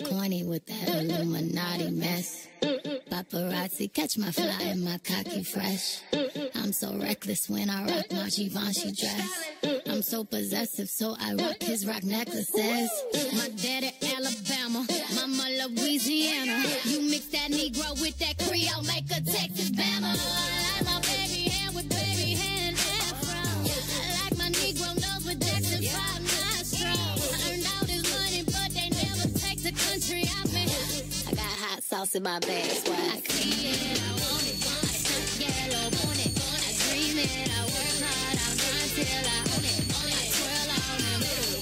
is corny with that Illuminati mess. Paparazzi catch my fly and my cocky fresh. I'm so reckless when I rock my Givenchy dress. I'm so possessive, so I rock his rock necklaces. My daddy Alabama, mama Louisiana. You mix that Negro with that Creole, make a Texas Bama. I got hot sauce in my bag, swag. I see it, I want it. I stuck yellow, want it. I dream it, I work hard, I grind till I own it. I twirl on them hitters.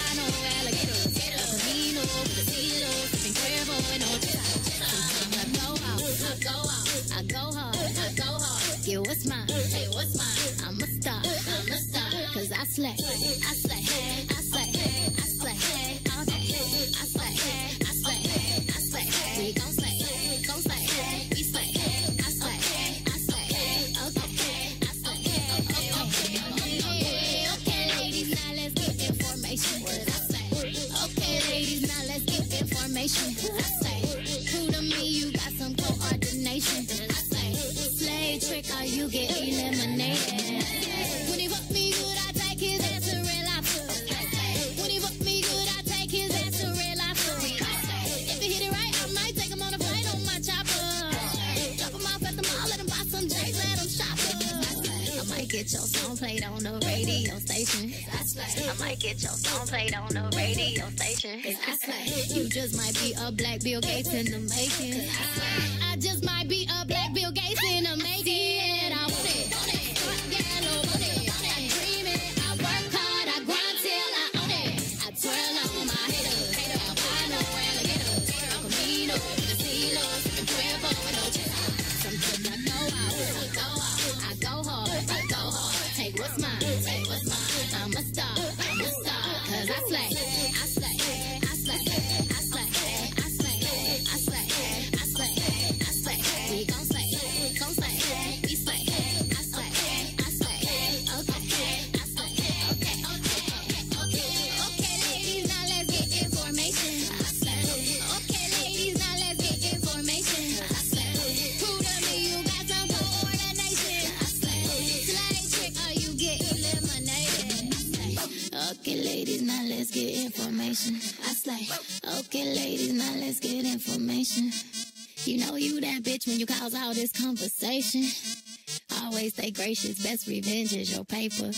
Albino alligators. El Camino, Casino, sipping Cuervo and. Sometimes I go out, I go out, I go hard, I go hard. Yeah, what's mine? Hey, what's mine? I'm a star, I'm a star. Cause I slay, I slay, I who to me, you got some coordination. I slay, slay trick, or you get eliminated. Get your song played on the radio station. I might get your song played on the radio station. You just might be a black Bill Gates in the making. I just might what's mine, okay, ladies, now let's get information. I slay, okay, ladies, now let's get information. You know you that bitch when you cause all this conversation. Always stay gracious, best revenge is your paper.